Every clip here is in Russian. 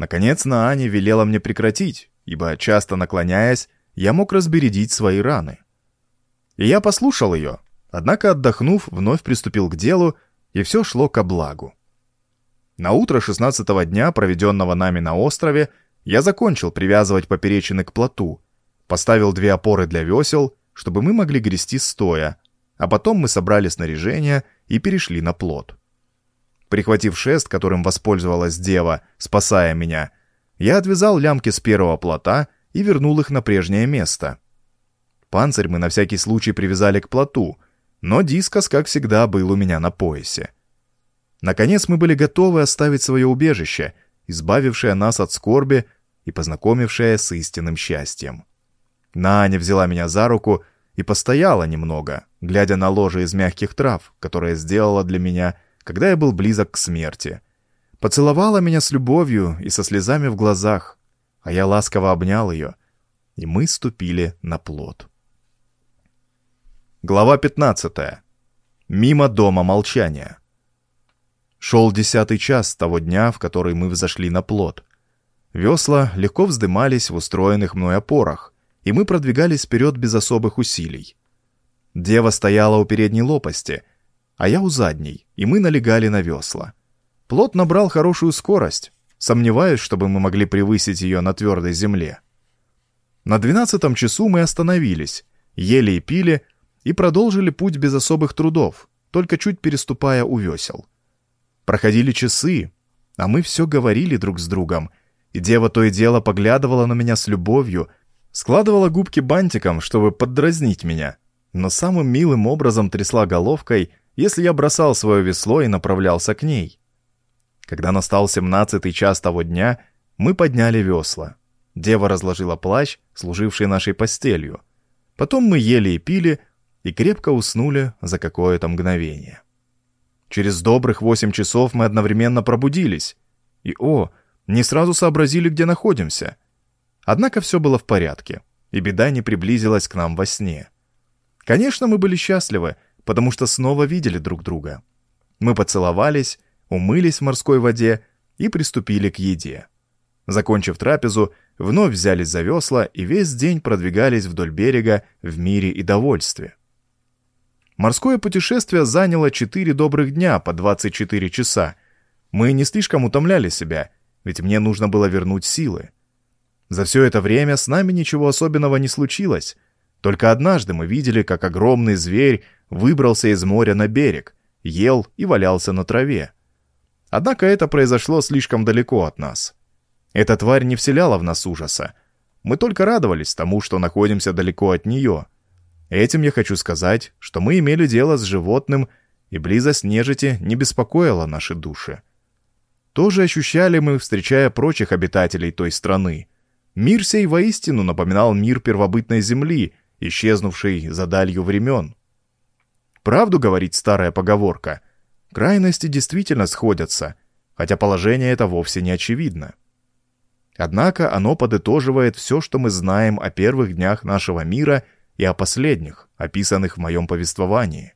Наконец Наани велела мне прекратить, ибо, часто наклоняясь, я мог разбередить свои раны. И я послушал ее, однако, отдохнув, вновь приступил к делу, и все шло ко благу. На утро шестнадцатого дня, проведенного нами на острове, я закончил привязывать поперечины к плоту, поставил две опоры для весел, чтобы мы могли грести стоя, а потом мы собрали снаряжение и перешли на плот. Прихватив шест, которым воспользовалась дева, спасая меня, я отвязал лямки с первого плота и вернул их на прежнее место. Панцирь мы на всякий случай привязали к плоту, но дискос, как всегда, был у меня на поясе. Наконец мы были готовы оставить свое убежище, избавившее нас от скорби и познакомившее с истинным счастьем. Наня взяла меня за руку и постояла немного, глядя на ложе из мягких трав, которое сделала для меня, когда я был близок к смерти. Поцеловала меня с любовью и со слезами в глазах, а я ласково обнял ее, и мы ступили на плод. Глава 15. Мимо дома молчания. Шел десятый час того дня, в который мы взошли на плот. Весла легко вздымались в устроенных мной опорах, и мы продвигались вперед без особых усилий. Дева стояла у передней лопасти, а я у задней, и мы налегали на весла. Плот набрал хорошую скорость, сомневаюсь, чтобы мы могли превысить ее на твердой земле. На двенадцатом часу мы остановились, ели и пили, и продолжили путь без особых трудов, только чуть переступая у весел. Проходили часы, а мы все говорили друг с другом, и дева то и дело поглядывала на меня с любовью, складывала губки бантиком, чтобы поддразнить меня, но самым милым образом трясла головкой, если я бросал свое весло и направлялся к ней. Когда настал семнадцатый час того дня, мы подняли весла. Дева разложила плащ, служивший нашей постелью. Потом мы ели и пили, и крепко уснули за какое-то мгновение. Через добрых восемь часов мы одновременно пробудились. И, о, не сразу сообразили, где находимся. Однако все было в порядке, и беда не приблизилась к нам во сне. Конечно, мы были счастливы, потому что снова видели друг друга. Мы поцеловались, умылись в морской воде и приступили к еде. Закончив трапезу, вновь взялись за весла и весь день продвигались вдоль берега в мире и довольстве. Морское путешествие заняло 4 добрых дня по 24 часа. Мы не слишком утомляли себя, ведь мне нужно было вернуть силы. За все это время с нами ничего особенного не случилось. Только однажды мы видели, как огромный зверь выбрался из моря на берег, ел и валялся на траве. Однако это произошло слишком далеко от нас. Эта тварь не вселяла в нас ужаса. Мы только радовались тому, что находимся далеко от нее — Этим я хочу сказать, что мы имели дело с животным, и близость нежити не беспокоила наши души. То же ощущали мы, встречая прочих обитателей той страны. Мир сей воистину напоминал мир первобытной земли, исчезнувшей за далью времен. Правду говорит старая поговорка. Крайности действительно сходятся, хотя положение это вовсе не очевидно. Однако оно подытоживает все, что мы знаем о первых днях нашего мира – и о последних, описанных в моем повествовании.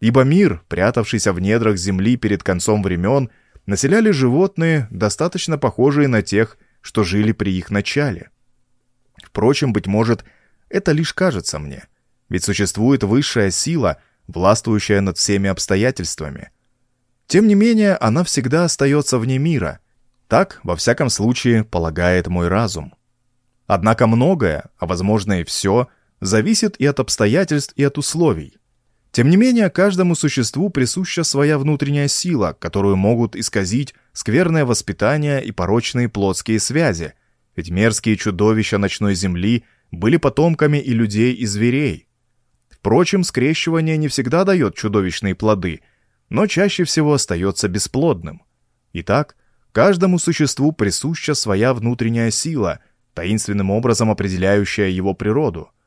Ибо мир, прятавшийся в недрах земли перед концом времен, населяли животные, достаточно похожие на тех, что жили при их начале. Впрочем, быть может, это лишь кажется мне, ведь существует высшая сила, властвующая над всеми обстоятельствами. Тем не менее, она всегда остается вне мира. Так, во всяком случае, полагает мой разум. Однако многое, а возможно и все – зависит и от обстоятельств, и от условий. Тем не менее, каждому существу присуща своя внутренняя сила, которую могут исказить скверное воспитание и порочные плотские связи, ведь мерзкие чудовища ночной земли были потомками и людей, и зверей. Впрочем, скрещивание не всегда дает чудовищные плоды, но чаще всего остается бесплодным. Итак, каждому существу присуща своя внутренняя сила, таинственным образом определяющая его природу –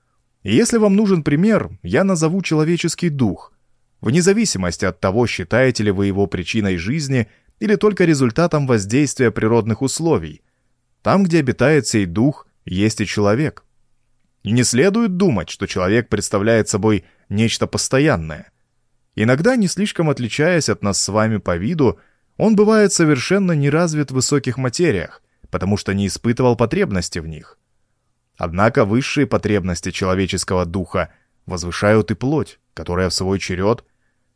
и если вам нужен пример, я назову человеческий дух, вне зависимости от того, считаете ли вы его причиной жизни или только результатом воздействия природных условий. Там, где обитает сей дух, есть и человек. Не следует думать, что человек представляет собой нечто постоянное. Иногда, не слишком отличаясь от нас с вами по виду, он бывает совершенно не развит в высоких материях, потому что не испытывал потребности в них. Однако высшие потребности человеческого духа возвышают и плоть, которая в свой черед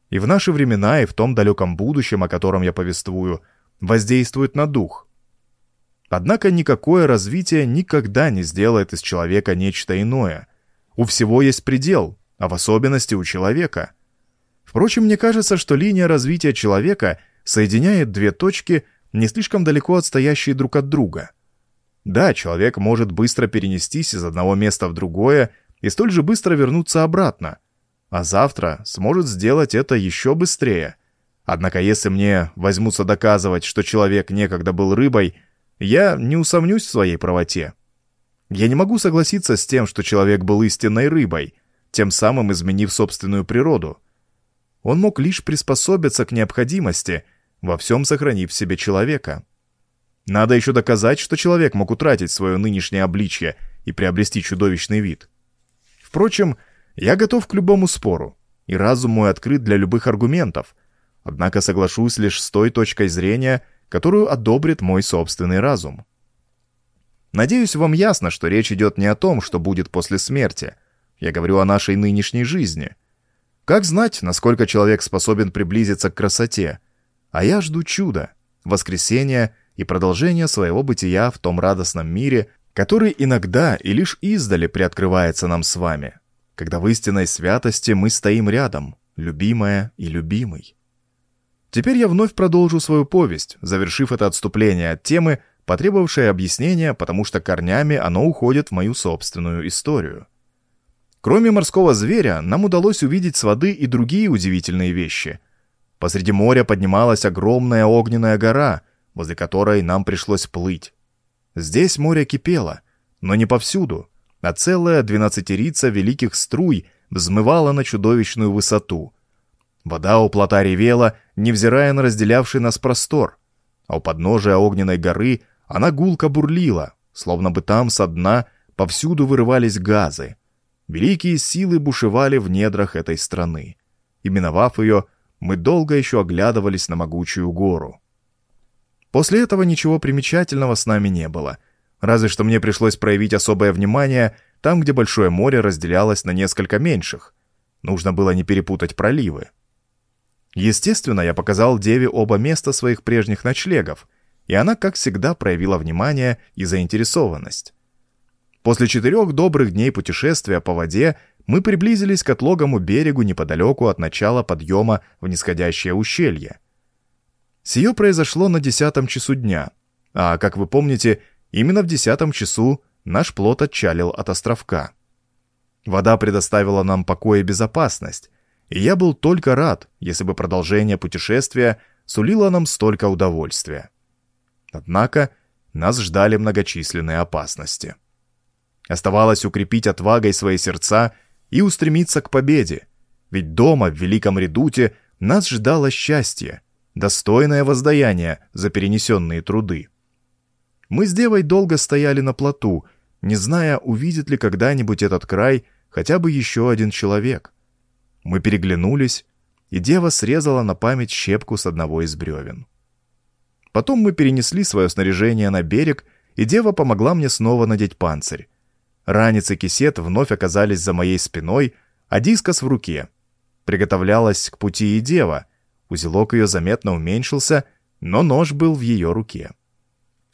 и в наши времена, и в том далеком будущем, о котором я повествую, воздействует на дух. Однако никакое развитие никогда не сделает из человека нечто иное. У всего есть предел, а в особенности у человека. Впрочем, мне кажется, что линия развития человека соединяет две точки, не слишком далеко отстоящие друг от друга. Да, человек может быстро перенестись из одного места в другое и столь же быстро вернуться обратно, а завтра сможет сделать это еще быстрее. Однако если мне возьмутся доказывать, что человек некогда был рыбой, я не усомнюсь в своей правоте. Я не могу согласиться с тем, что человек был истинной рыбой, тем самым изменив собственную природу. Он мог лишь приспособиться к необходимости, во всем сохранив в себе человека. Надо еще доказать, что человек мог утратить свое нынешнее обличье и приобрести чудовищный вид. Впрочем, я готов к любому спору, и разум мой открыт для любых аргументов, однако соглашусь лишь с той точкой зрения, которую одобрит мой собственный разум. Надеюсь, вам ясно, что речь идет не о том, что будет после смерти. Я говорю о нашей нынешней жизни. Как знать, насколько человек способен приблизиться к красоте? А я жду чуда, воскресения и продолжения своего бытия в том радостном мире, который иногда и лишь издали приоткрывается нам с вами, когда в истинной святости мы стоим рядом, любимая и любимый. Теперь я вновь продолжу свою повесть, завершив это отступление от темы, потребовавшее объяснения, потому что корнями оно уходит в мою собственную историю. Кроме морского зверя, нам удалось увидеть с воды и другие удивительные вещи. Посреди моря поднималась огромная огненная гора, возле которой нам пришлось плыть. Здесь море кипело, но не повсюду, а целая двенадцатерица великих струй взмывала на чудовищную высоту. Вода у плота ревела, невзирая на разделявший нас простор, а у подножия огненной горы она гулко бурлила, словно бы там со дна повсюду вырывались газы. Великие силы бушевали в недрах этой страны. Именовав ее, мы долго еще оглядывались на могучую гору. После этого ничего примечательного с нами не было, разве что мне пришлось проявить особое внимание там, где большое море разделялось на несколько меньших. Нужно было не перепутать проливы. Естественно, я показал Деве оба места своих прежних ночлегов, и она, как всегда, проявила внимание и заинтересованность. После четырех добрых дней путешествия по воде мы приблизились к отлогому берегу неподалеку от начала подъема в нисходящее ущелье. Сие произошло на десятом часу дня, а, как вы помните, именно в десятом часу наш плот отчалил от островка. Вода предоставила нам покой и безопасность, и я был только рад, если бы продолжение путешествия сулило нам столько удовольствия. Однако нас ждали многочисленные опасности. Оставалось укрепить отвагой свои сердца и устремиться к победе, ведь дома в Великом Редуте нас ждало счастье — достойное воздаяние за перенесенные труды. Мы с девой долго стояли на плоту, не зная, увидит ли когда-нибудь этот край хотя бы еще один человек. Мы переглянулись, и дева срезала на память щепку с одного из бревен. Потом мы перенесли свое снаряжение на берег, и дева помогла мне снова надеть панцирь. Ранец и кисет вновь оказались за моей спиной, а дискос в руке. Приготовлялась к пути и дева — Узелок ее заметно уменьшился, но нож был в ее руке.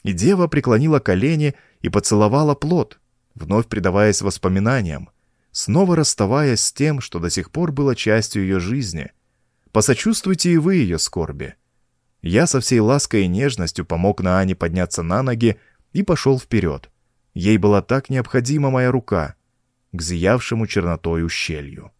И дева преклонила колени и поцеловала плод, вновь предаваясь воспоминаниям, снова расставаясь с тем, что до сих пор было частью ее жизни. Посочувствуйте и вы ее скорби. Я со всей лаской и нежностью помог Наане подняться на ноги и пошел вперед. Ей была так необходима моя рука к зиявшему чернотой ущелью.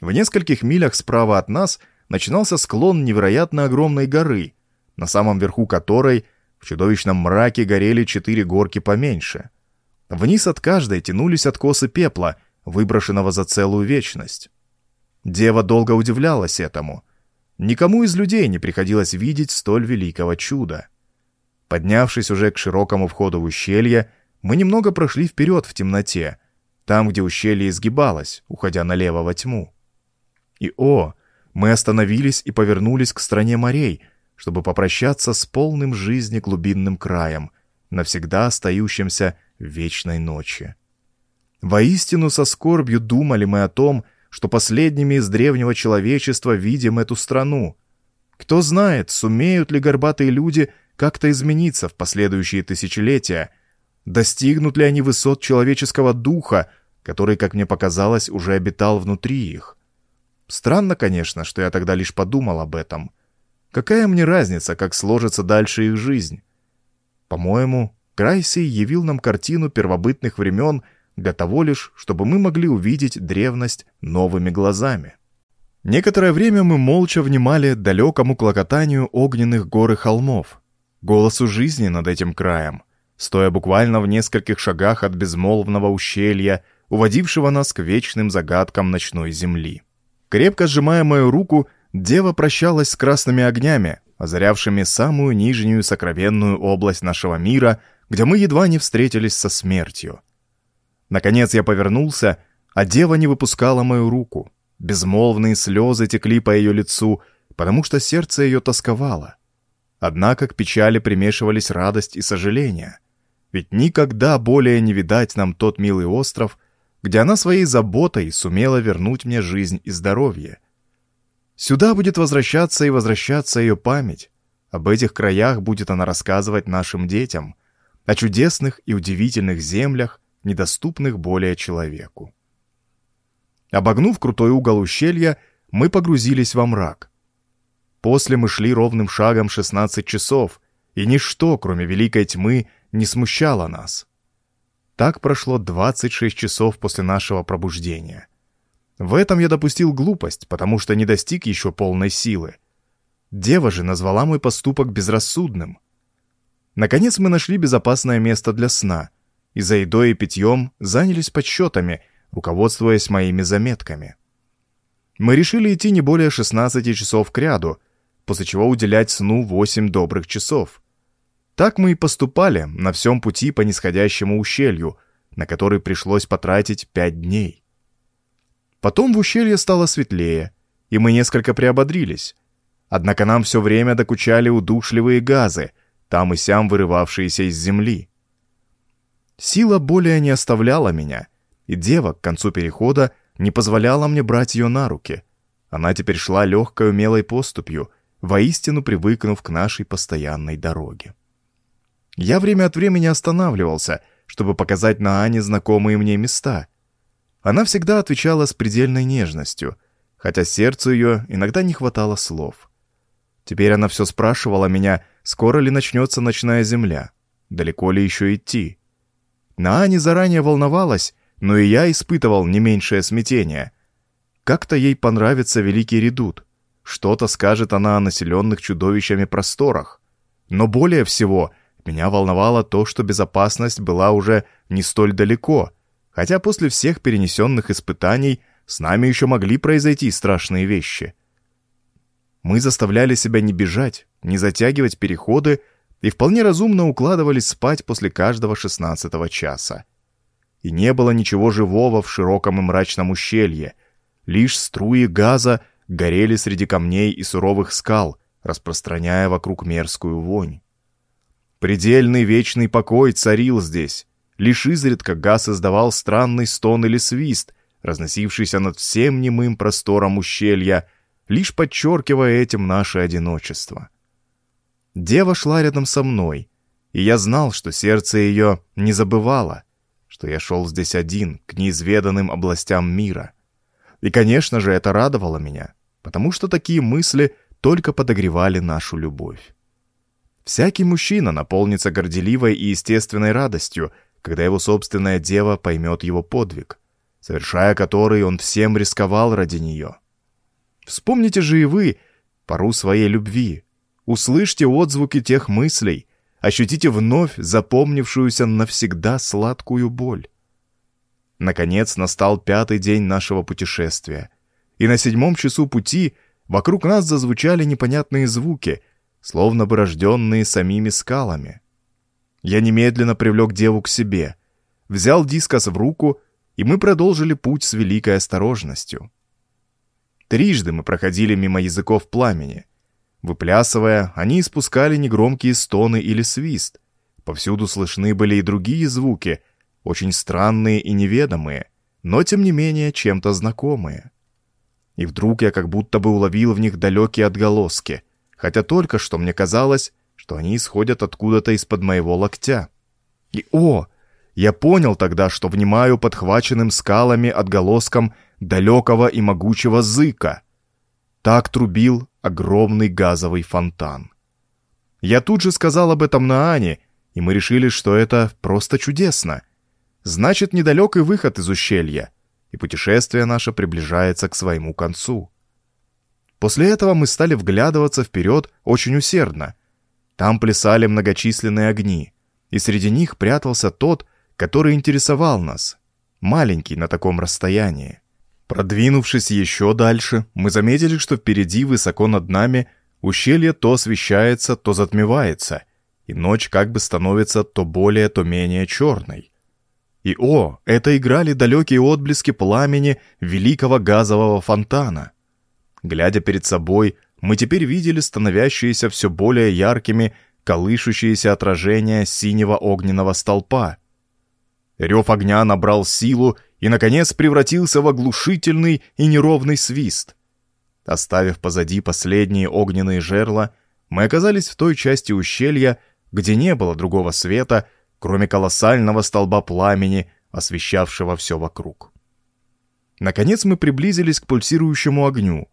В нескольких милях справа от нас — начинался склон невероятно огромной горы, на самом верху которой в чудовищном мраке горели четыре горки поменьше. Вниз от каждой тянулись откосы пепла, выброшенного за целую вечность. Дева долго удивлялась этому. Никому из людей не приходилось видеть столь великого чуда. Поднявшись уже к широкому входу в ущелье, мы немного прошли вперед в темноте, там, где ущелье изгибалось, уходя налево во тьму. И о, мы остановились и повернулись к стране морей, чтобы попрощаться с полным жизни глубинным краем, навсегда остающимся вечной ночи. Воистину со скорбью думали мы о том, что последними из древнего человечества видим эту страну. Кто знает, сумеют ли горбатые люди как-то измениться в последующие тысячелетия, достигнут ли они высот человеческого духа, который, как мне показалось, уже обитал внутри их. Странно, конечно, что я тогда лишь подумал об этом. Какая мне разница, как сложится дальше их жизнь? По-моему, Крайсей явил нам картину первобытных времен для того лишь, чтобы мы могли увидеть древность новыми глазами. Некоторое время мы молча внимали далекому клокотанию огненных гор и холмов, голосу жизни над этим краем, стоя буквально в нескольких шагах от безмолвного ущелья, уводившего нас к вечным загадкам ночной земли. Крепко сжимая мою руку, дева прощалась с красными огнями, озарявшими самую нижнюю сокровенную область нашего мира, где мы едва не встретились со смертью. Наконец я повернулся, а дева не выпускала мою руку. Безмолвные слезы текли по ее лицу, потому что сердце ее тосковало. Однако к печали примешивались радость и сожаление. Ведь никогда более не видать нам тот милый остров, где она своей заботой сумела вернуть мне жизнь и здоровье. Сюда будет возвращаться и возвращаться ее память. Об этих краях будет она рассказывать нашим детям, о чудесных и удивительных землях, недоступных более человеку. Обогнув крутой угол ущелья, мы погрузились во мрак. После мы шли ровным шагом 16 часов, и ничто, кроме великой тьмы, не смущало нас. Так прошло 26 часов после нашего пробуждения. В этом я допустил глупость, потому что не достиг еще полной силы. Дева же назвала мой поступок безрассудным. Наконец мы нашли безопасное место для сна, и за едой и питьем занялись подсчетами, руководствуясь моими заметками. Мы решили идти не более 16 часов к ряду, после чего уделять сну 8 добрых часов. Так мы и поступали на всем пути по нисходящему ущелью, на который пришлось потратить пять дней. Потом в ущелье стало светлее, и мы несколько приободрились. Однако нам все время докучали удушливые газы, там и сям вырывавшиеся из земли. Сила более не оставляла меня, и дева к концу перехода не позволяла мне брать ее на руки. Она теперь шла легкой умелой поступью, воистину привыкнув к нашей постоянной дороге. Я время от времени останавливался, чтобы показать на Ане знакомые мне места. Она всегда отвечала с предельной нежностью, хотя сердцу ее иногда не хватало слов. Теперь она все спрашивала меня, скоро ли начнется ночная земля, далеко ли еще идти. На Ане заранее волновалась, но и я испытывал не меньшее смятение. Как-то ей понравится Великий Редут. Что-то скажет она о населенных чудовищами просторах. Но более всего меня волновало то, что безопасность была уже не столь далеко, хотя после всех перенесенных испытаний с нами еще могли произойти страшные вещи. Мы заставляли себя не бежать, не затягивать переходы и вполне разумно укладывались спать после каждого шестнадцатого часа. И не было ничего живого в широком и мрачном ущелье, лишь струи газа горели среди камней и суровых скал, распространяя вокруг мерзкую вонь. Предельный вечный покой царил здесь, лишь изредка газ издавал странный стон или свист, разносившийся над всем немым простором ущелья, лишь подчеркивая этим наше одиночество. Дева шла рядом со мной, и я знал, что сердце ее не забывало, что я шел здесь один, к неизведанным областям мира. И, конечно же, это радовало меня, потому что такие мысли только подогревали нашу любовь. Всякий мужчина наполнится горделивой и естественной радостью, когда его собственная дева поймет его подвиг, совершая который он всем рисковал ради нее. Вспомните же и вы пару своей любви, Услышьте отзвуки тех мыслей, ощутите вновь запомнившуюся навсегда сладкую боль. Наконец настал пятый день нашего путешествия, и на седьмом часу пути вокруг нас зазвучали непонятные звуки, словно бы рожденные самими скалами. Я немедленно привлек деву к себе, взял дискос в руку, и мы продолжили путь с великой осторожностью. Трижды мы проходили мимо языков пламени — Выплясывая, они испускали негромкие стоны или свист. Повсюду слышны были и другие звуки, очень странные и неведомые, но тем не менее чем-то знакомые. И вдруг я как будто бы уловил в них далекие отголоски, хотя только что мне казалось, что они исходят откуда-то из-под моего локтя. И о, я понял тогда, что внимаю подхваченным скалами отголоском далекого и могучего зыка. Так трубил огромный газовый фонтан. Я тут же сказал об этом на Ане, и мы решили, что это просто чудесно. Значит, недалекий выход из ущелья, и путешествие наше приближается к своему концу. После этого мы стали вглядываться вперед очень усердно. Там плясали многочисленные огни, и среди них прятался тот, который интересовал нас, маленький на таком расстоянии. Продвинувшись еще дальше, мы заметили, что впереди, высоко над нами, ущелье то освещается, то затмевается, и ночь как бы становится то более, то менее черной. И о, это играли далекие отблески пламени великого газового фонтана. Глядя перед собой, мы теперь видели становящиеся все более яркими колышущиеся отражения синего огненного столпа. Рев огня набрал силу и, наконец, превратился в оглушительный и неровный свист. Оставив позади последние огненные жерла, мы оказались в той части ущелья, где не было другого света, кроме колоссального столба пламени, освещавшего все вокруг. Наконец мы приблизились к пульсирующему огню.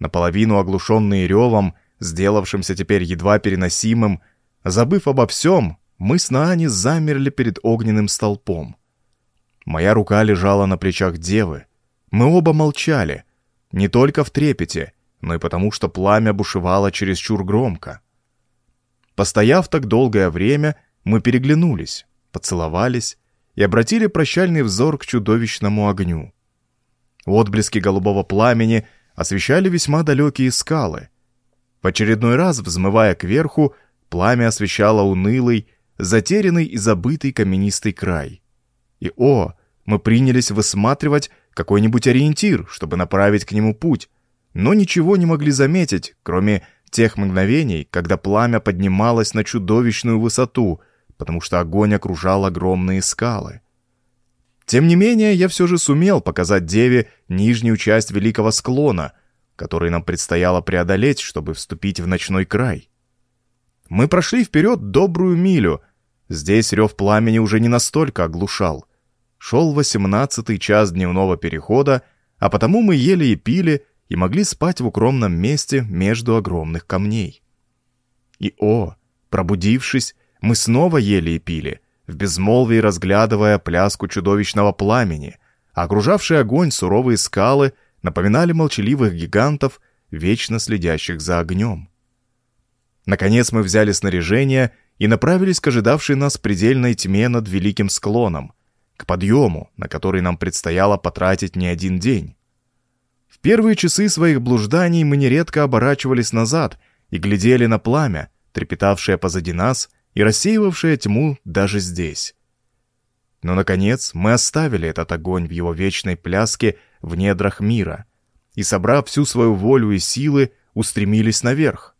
Наполовину оглушенные ревом, сделавшимся теперь едва переносимым, забыв обо всем, мы с Наани замерли перед огненным столпом. Моя рука лежала на плечах девы. Мы оба молчали, не только в трепете, но и потому, что пламя бушевало чересчур громко. Постояв так долгое время, мы переглянулись, поцеловались и обратили прощальный взор к чудовищному огню. Отблески голубого пламени освещали весьма далекие скалы. В очередной раз, взмывая кверху, пламя освещало унылый, затерянный и забытый каменистый край. И о, мы принялись высматривать какой-нибудь ориентир, чтобы направить к нему путь, но ничего не могли заметить, кроме тех мгновений, когда пламя поднималось на чудовищную высоту, потому что огонь окружал огромные скалы. Тем не менее, я все же сумел показать Деве нижнюю часть великого склона, который нам предстояло преодолеть, чтобы вступить в ночной край. Мы прошли вперед добрую милю. Здесь рев пламени уже не настолько оглушал. Шел восемнадцатый час дневного перехода, а потому мы ели и пили и могли спать в укромном месте между огромных камней. И о, пробудившись, мы снова ели и пили, в безмолвии разглядывая пляску чудовищного пламени, а окружавшие огонь суровые скалы напоминали молчаливых гигантов, вечно следящих за огнем. Наконец мы взяли снаряжение и направились к ожидавшей нас предельной тьме над великим склоном, к подъему, на который нам предстояло потратить не один день. В первые часы своих блужданий мы нередко оборачивались назад и глядели на пламя, трепетавшее позади нас и рассеивавшее тьму даже здесь. Но, наконец, мы оставили этот огонь в его вечной пляске в недрах мира и, собрав всю свою волю и силы, устремились наверх.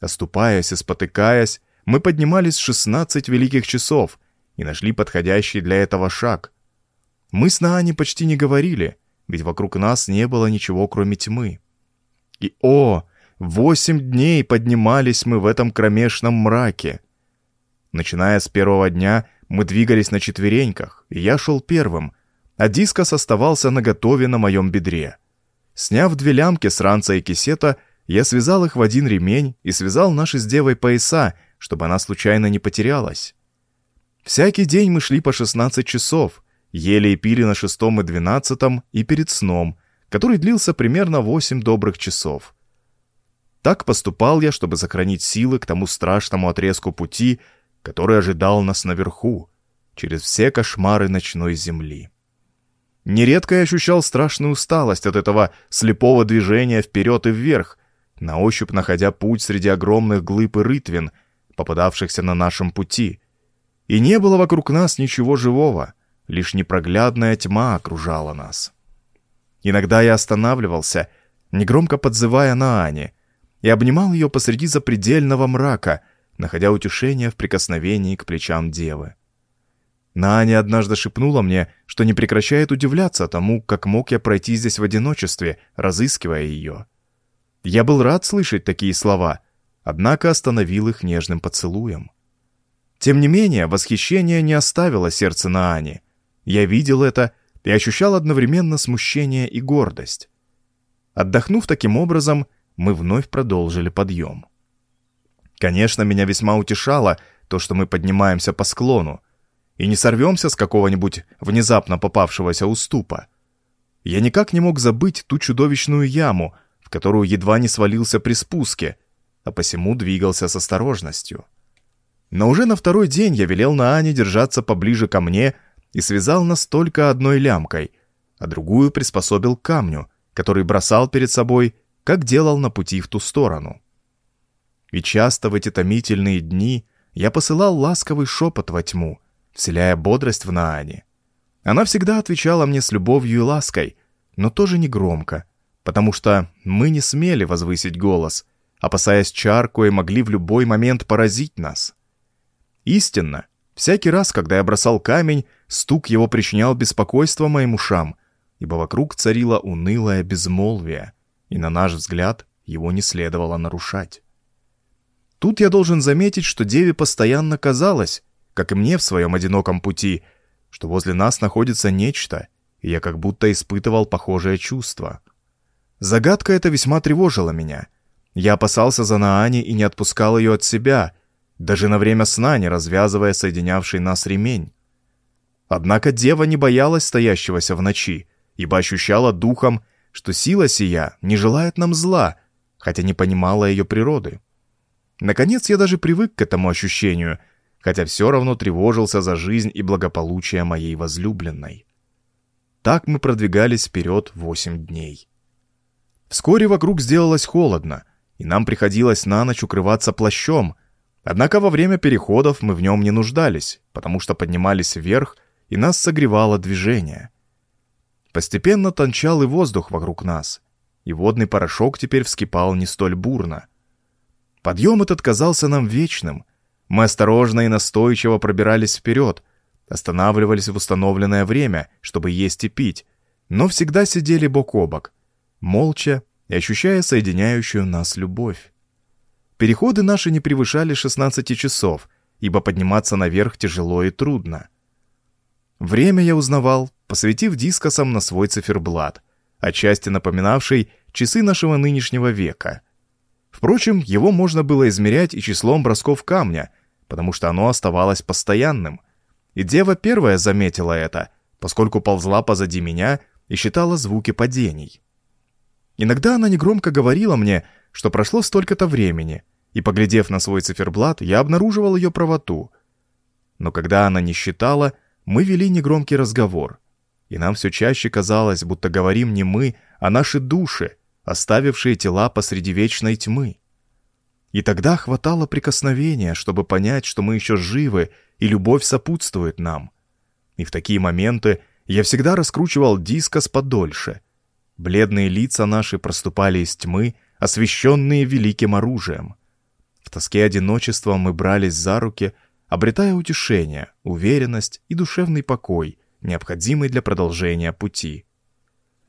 Оступаясь и спотыкаясь, мы поднимались 16 великих часов и нашли подходящий для этого шаг. Мы с Наани почти не говорили, ведь вокруг нас не было ничего, кроме тьмы. И о, восемь дней поднимались мы в этом кромешном мраке. Начиная с первого дня, мы двигались на четвереньках, и я шел первым, а дискос оставался наготове на моем бедре. Сняв две лямки с ранца и кисета, я связал их в один ремень и связал наши с девой пояса, чтобы она случайно не потерялась. Всякий день мы шли по 16 часов, ели и пили на шестом и двенадцатом и перед сном, который длился примерно 8 добрых часов. Так поступал я, чтобы сохранить силы к тому страшному отрезку пути, который ожидал нас наверху, через все кошмары ночной земли. Нередко я ощущал страшную усталость от этого слепого движения вперед и вверх, на ощупь находя путь среди огромных глыб и рытвин, попадавшихся на нашем пути. И не было вокруг нас ничего живого, лишь непроглядная тьма окружала нас. Иногда я останавливался, негромко подзывая на Ане, и обнимал ее посреди запредельного мрака, находя утешение в прикосновении к плечам девы. Наня однажды шепнула мне, что не прекращает удивляться тому, как мог я пройти здесь в одиночестве, разыскивая ее. Я был рад слышать такие слова, однако остановил их нежным поцелуем. Тем не менее, восхищение не оставило сердце Наани. Я видел это и ощущал одновременно смущение и гордость. Отдохнув таким образом, мы вновь продолжили подъем. Конечно, меня весьма утешало то, что мы поднимаемся по склону, и не сорвемся с какого-нибудь внезапно попавшегося уступа. Я никак не мог забыть ту чудовищную яму, в которую едва не свалился при спуске, а посему двигался с осторожностью. Но уже на второй день я велел на Ане держаться поближе ко мне и связал нас только одной лямкой, а другую приспособил к камню, который бросал перед собой, как делал на пути в ту сторону. И часто в эти томительные дни я посылал ласковый шепот во тьму, вселяя бодрость в Наане. Она всегда отвечала мне с любовью и лаской, но тоже не громко, потому что мы не смели возвысить голос, опасаясь чар, кое могли в любой момент поразить нас. Истинно, всякий раз, когда я бросал камень, стук его причинял беспокойство моим ушам, ибо вокруг царило унылое безмолвие, и, на наш взгляд, его не следовало нарушать. Тут я должен заметить, что деве постоянно казалось, как и мне в своем одиноком пути, что возле нас находится нечто, и я как будто испытывал похожее чувство. Загадка эта весьма тревожила меня. Я опасался за Наани и не отпускал ее от себя, даже на время сна не развязывая соединявший нас ремень. Однако дева не боялась стоящегося в ночи, ибо ощущала духом, что сила сия не желает нам зла, хотя не понимала ее природы. Наконец я даже привык к этому ощущению — хотя все равно тревожился за жизнь и благополучие моей возлюбленной. Так мы продвигались вперед восемь дней. Вскоре вокруг сделалось холодно, и нам приходилось на ночь укрываться плащом, однако во время переходов мы в нем не нуждались, потому что поднимались вверх, и нас согревало движение. Постепенно тончал и воздух вокруг нас, и водный порошок теперь вскипал не столь бурно. Подъем этот казался нам вечным — мы осторожно и настойчиво пробирались вперед, останавливались в установленное время, чтобы есть и пить, но всегда сидели бок о бок, молча и ощущая соединяющую нас любовь. Переходы наши не превышали 16 часов, ибо подниматься наверх тяжело и трудно. Время я узнавал, посвятив дискосам на свой циферблат, отчасти напоминавший часы нашего нынешнего века. Впрочем, его можно было измерять и числом бросков камня — потому что оно оставалось постоянным. И дева первая заметила это, поскольку ползла позади меня и считала звуки падений. Иногда она негромко говорила мне, что прошло столько-то времени, и, поглядев на свой циферблат, я обнаруживал ее правоту. Но когда она не считала, мы вели негромкий разговор, и нам все чаще казалось, будто говорим не мы, а наши души, оставившие тела посреди вечной тьмы. И тогда хватало прикосновения, чтобы понять, что мы еще живы, и любовь сопутствует нам. И в такие моменты я всегда раскручивал дискос подольше. Бледные лица наши проступали из тьмы, освещенные великим оружием. В тоске одиночества мы брались за руки, обретая утешение, уверенность и душевный покой, необходимый для продолжения пути.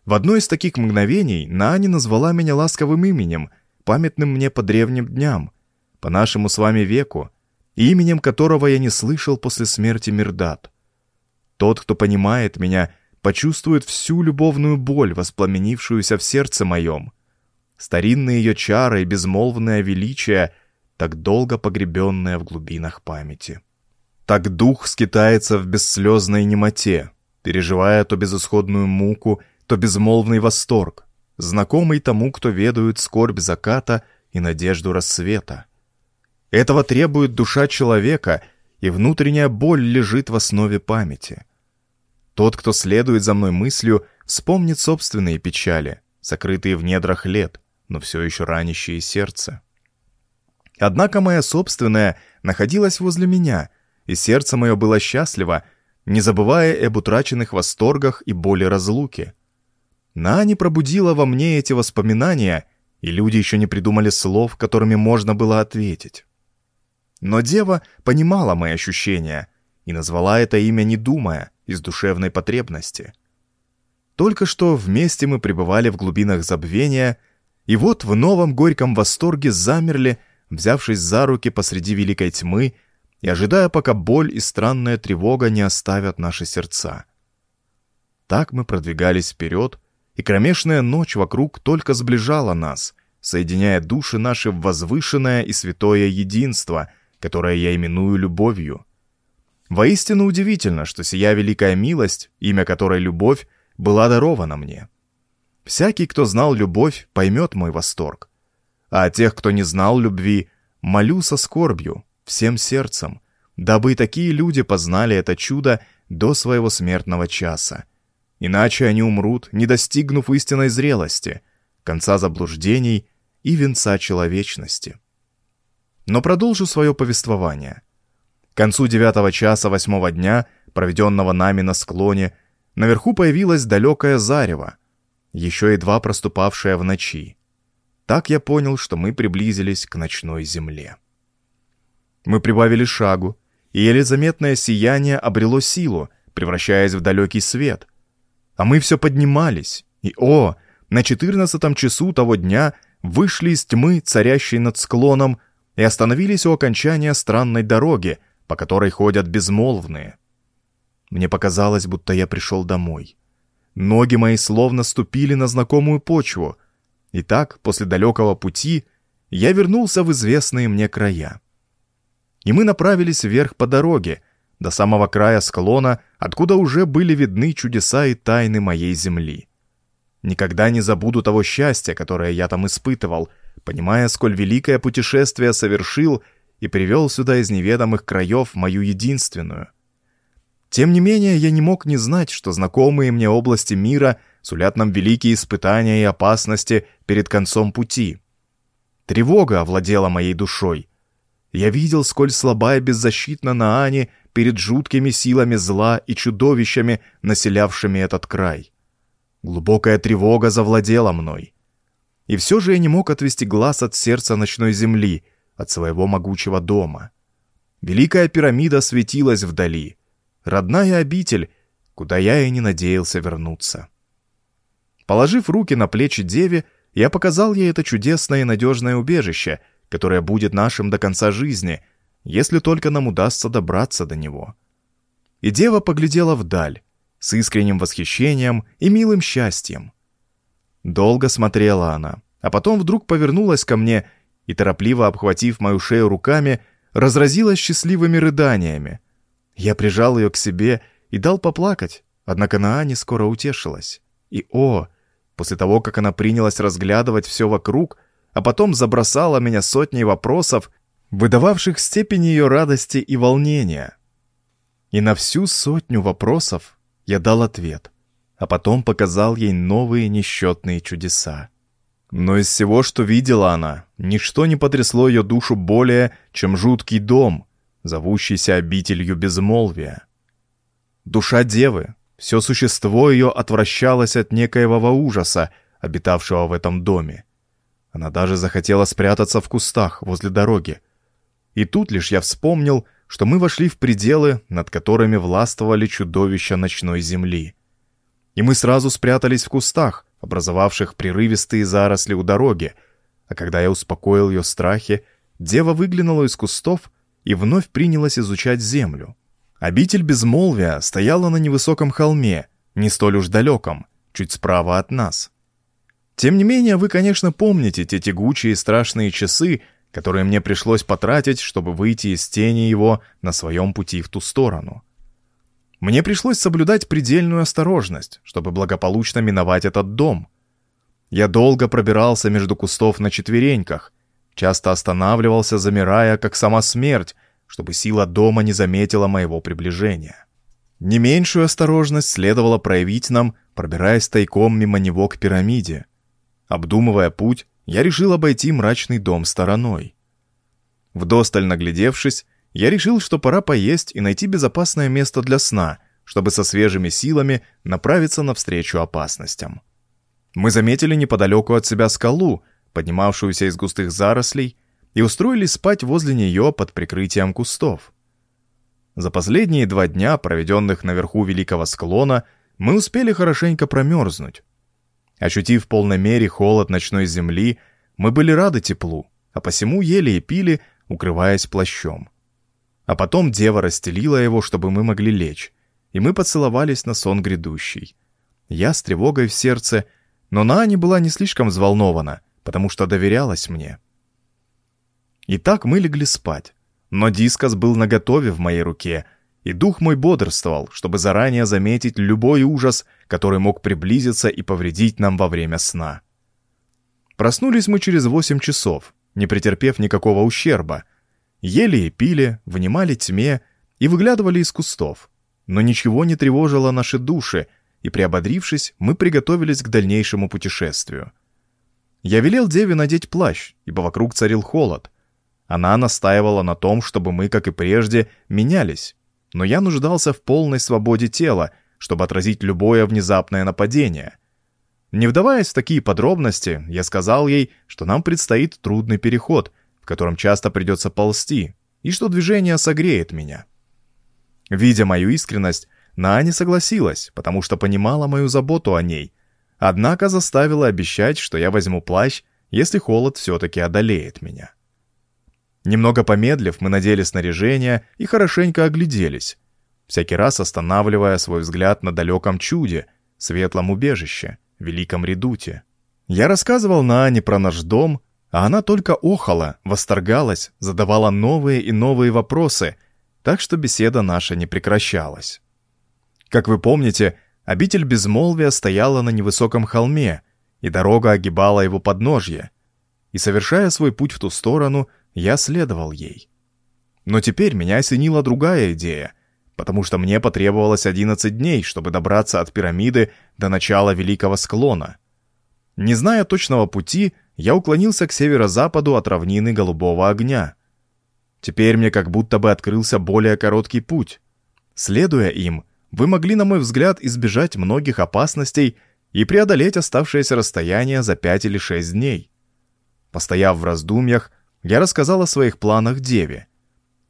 В одно из таких мгновений Наани назвала меня ласковым именем — памятным мне по древним дням, по нашему с вами веку, именем которого я не слышал после смерти Мирдат. Тот, кто понимает меня, почувствует всю любовную боль, воспламенившуюся в сердце моем. Старинные ее чары и безмолвное величие, так долго погребенное в глубинах памяти. Так дух скитается в бесслезной немоте, переживая то безысходную муку, то безмолвный восторг, знакомый тому, кто ведает скорбь заката и надежду рассвета. Этого требует душа человека, и внутренняя боль лежит в основе памяти. Тот, кто следует за мной мыслью, вспомнит собственные печали, сокрытые в недрах лет, но все еще ранящие сердце. Однако моя собственная находилась возле меня, и сердце мое было счастливо, не забывая об утраченных восторгах и боли разлуки — Нани пробудила во мне эти воспоминания, и люди еще не придумали слов, которыми можно было ответить. Но дева понимала мои ощущения и назвала это имя не думая, из душевной потребности. Только что вместе мы пребывали в глубинах забвения, и вот в новом горьком восторге замерли, взявшись за руки посреди великой тьмы и ожидая, пока боль и странная тревога не оставят наши сердца. Так мы продвигались вперед, и кромешная ночь вокруг только сближала нас, соединяя души наши в возвышенное и святое единство, которое я именую любовью. Воистину удивительно, что сия великая милость, имя которой любовь, была дарована мне. Всякий, кто знал любовь, поймет мой восторг. А тех, кто не знал любви, молю со скорбью, всем сердцем, дабы и такие люди познали это чудо до своего смертного часа. Иначе они умрут, не достигнув истинной зрелости, конца заблуждений и венца человечности. Но продолжу свое повествование. К концу девятого часа восьмого дня, проведенного нами на склоне, наверху появилось далекое зарево, еще едва проступавшее в ночи. Так я понял, что мы приблизились к ночной земле. Мы прибавили шагу, и еле заметное сияние обрело силу, превращаясь в далекий свет. А мы все поднимались, и, о, на четырнадцатом часу того дня вышли из тьмы, царящей над склоном, и остановились у окончания странной дороги, по которой ходят безмолвные. Мне показалось, будто я пришел домой. Ноги мои словно ступили на знакомую почву. И так, после далекого пути, я вернулся в известные мне края и мы направились вверх по дороге, до самого края склона, откуда уже были видны чудеса и тайны моей земли. Никогда не забуду того счастья, которое я там испытывал, понимая, сколь великое путешествие совершил и привел сюда из неведомых краев мою единственную. Тем не менее, я не мог не знать, что знакомые мне области мира сулят нам великие испытания и опасности перед концом пути. Тревога овладела моей душой — я видел, сколь слаба и беззащитна Наани перед жуткими силами зла и чудовищами, населявшими этот край. Глубокая тревога завладела мной. И все же я не мог отвести глаз от сердца ночной земли, от своего могучего дома. Великая пирамида светилась вдали, родная обитель, куда я и не надеялся вернуться. Положив руки на плечи деве, я показал ей это чудесное и надежное убежище — которое будет нашим до конца жизни, если только нам удастся добраться до него. И дева поглядела вдаль, с искренним восхищением и милым счастьем. Долго смотрела она, а потом вдруг повернулась ко мне и, торопливо обхватив мою шею руками, разразилась счастливыми рыданиями. Я прижал ее к себе и дал поплакать, однако Наани скоро утешилась. И о, после того, как она принялась разглядывать все вокруг, а потом забросала меня сотней вопросов, выдававших степень ее радости и волнения. И на всю сотню вопросов я дал ответ, а потом показал ей новые несчетные чудеса. Но из всего, что видела она, ничто не потрясло ее душу более, чем жуткий дом, зовущийся обителью безмолвия. Душа девы, все существо ее отвращалось от некоего ужаса, обитавшего в этом доме. Она даже захотела спрятаться в кустах возле дороги. И тут лишь я вспомнил, что мы вошли в пределы, над которыми властвовали чудовища ночной земли. И мы сразу спрятались в кустах, образовавших прерывистые заросли у дороги, а когда я успокоил ее страхи, дева выглянула из кустов и вновь принялась изучать землю. Обитель безмолвия стояла на невысоком холме, не столь уж далеком, чуть справа от нас. Тем не менее, вы, конечно, помните те тягучие и страшные часы, которые мне пришлось потратить, чтобы выйти из тени его на своем пути в ту сторону. Мне пришлось соблюдать предельную осторожность, чтобы благополучно миновать этот дом. Я долго пробирался между кустов на четвереньках, часто останавливался, замирая, как сама смерть, чтобы сила дома не заметила моего приближения. Не меньшую осторожность следовало проявить нам, пробираясь тайком мимо него к пирамиде — Обдумывая путь, я решил обойти мрачный дом стороной. Вдосталь наглядевшись, я решил, что пора поесть и найти безопасное место для сна, чтобы со свежими силами направиться навстречу опасностям. Мы заметили неподалеку от себя скалу, поднимавшуюся из густых зарослей, и устроились спать возле нее под прикрытием кустов. За последние два дня, проведенных наверху великого склона, мы успели хорошенько промерзнуть. Ощутив в полной мере холод ночной земли, мы были рады теплу, а посему ели и пили, укрываясь плащом. А потом дева расстелила его, чтобы мы могли лечь, и мы поцеловались на сон грядущий. Я с тревогой в сердце, но Наани была не слишком взволнована, потому что доверялась мне. И так мы легли спать, но дискос был наготове в моей руке, и дух мой бодрствовал, чтобы заранее заметить любой ужас, который мог приблизиться и повредить нам во время сна. Проснулись мы через восемь часов, не претерпев никакого ущерба. Ели и пили, внимали тьме и выглядывали из кустов. Но ничего не тревожило наши души, и, приободрившись, мы приготовились к дальнейшему путешествию. Я велел Деве надеть плащ, ибо вокруг царил холод. Она настаивала на том, чтобы мы, как и прежде, менялись, но я нуждался в полной свободе тела, чтобы отразить любое внезапное нападение. Не вдаваясь в такие подробности, я сказал ей, что нам предстоит трудный переход, в котором часто придется ползти, и что движение согреет меня. Видя мою искренность, Наани согласилась, потому что понимала мою заботу о ней, однако заставила обещать, что я возьму плащ, если холод все-таки одолеет меня. Немного помедлив, мы надели снаряжение и хорошенько огляделись, всякий раз останавливая свой взгляд на далеком чуде, светлом убежище, великом редуте. Я рассказывал Наане про наш дом, а она только охала, восторгалась, задавала новые и новые вопросы, так что беседа наша не прекращалась. Как вы помните, обитель безмолвия стояла на невысоком холме, и дорога огибала его подножье. И, совершая свой путь в ту сторону, я следовал ей. Но теперь меня осенила другая идея — потому что мне потребовалось 11 дней, чтобы добраться от пирамиды до начала Великого Склона. Не зная точного пути, я уклонился к северо-западу от равнины Голубого Огня. Теперь мне как будто бы открылся более короткий путь. Следуя им, вы могли, на мой взгляд, избежать многих опасностей и преодолеть оставшееся расстояние за 5 или 6 дней. Постояв в раздумьях, я рассказал о своих планах Деве —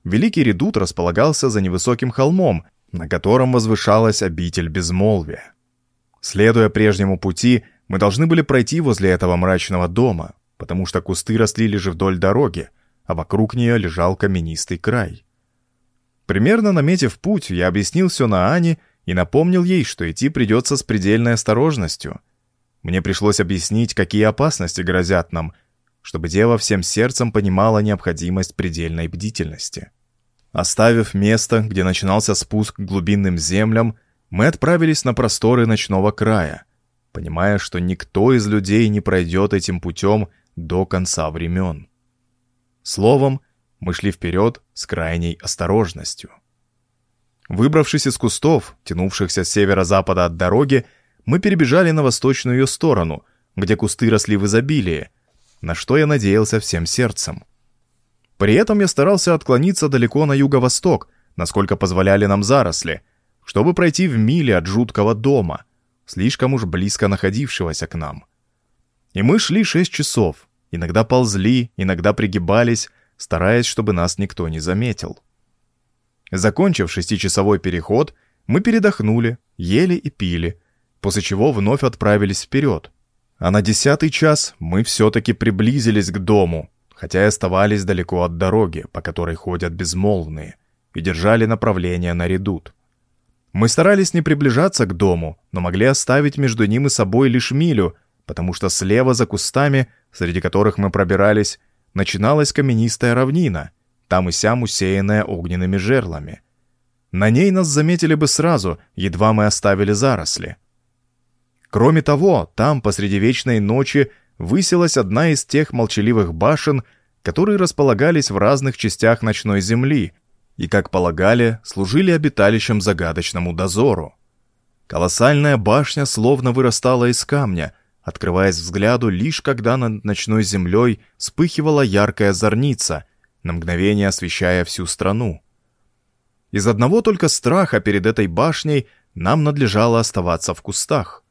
Великий редут располагался за невысоким холмом, на котором возвышалась обитель безмолвия. Следуя прежнему пути, мы должны были пройти возле этого мрачного дома, потому что кусты росли лишь вдоль дороги, а вокруг нее лежал каменистый край. Примерно наметив путь, я объяснил все на Ане и напомнил ей, что идти придется с предельной осторожностью. Мне пришлось объяснить, какие опасности грозят нам, чтобы дева всем сердцем понимала необходимость предельной бдительности. Оставив место, где начинался спуск к глубинным землям, мы отправились на просторы ночного края, понимая, что никто из людей не пройдет этим путем до конца времен. Словом, мы шли вперед с крайней осторожностью. Выбравшись из кустов, тянувшихся с северо-запада от дороги, мы перебежали на восточную ее сторону, где кусты росли в изобилии, на что я надеялся всем сердцем. При этом я старался отклониться далеко на юго-восток, насколько позволяли нам заросли, чтобы пройти в миле от жуткого дома, слишком уж близко находившегося к нам. И мы шли шесть часов, иногда ползли, иногда пригибались, стараясь, чтобы нас никто не заметил. Закончив шестичасовой переход, мы передохнули, ели и пили, после чего вновь отправились вперед, а на десятый час мы все-таки приблизились к дому, хотя и оставались далеко от дороги, по которой ходят безмолвные, и держали направление на редут. Мы старались не приближаться к дому, но могли оставить между ним и собой лишь милю, потому что слева за кустами, среди которых мы пробирались, начиналась каменистая равнина, там и сям усеянная огненными жерлами. На ней нас заметили бы сразу, едва мы оставили заросли. Кроме того, там посреди вечной ночи высилась одна из тех молчаливых башен, которые располагались в разных частях ночной земли и, как полагали, служили обиталищем загадочному дозору. Колоссальная башня словно вырастала из камня, открываясь взгляду лишь когда над ночной землей вспыхивала яркая зорница, на мгновение освещая всю страну. Из одного только страха перед этой башней нам надлежало оставаться в кустах.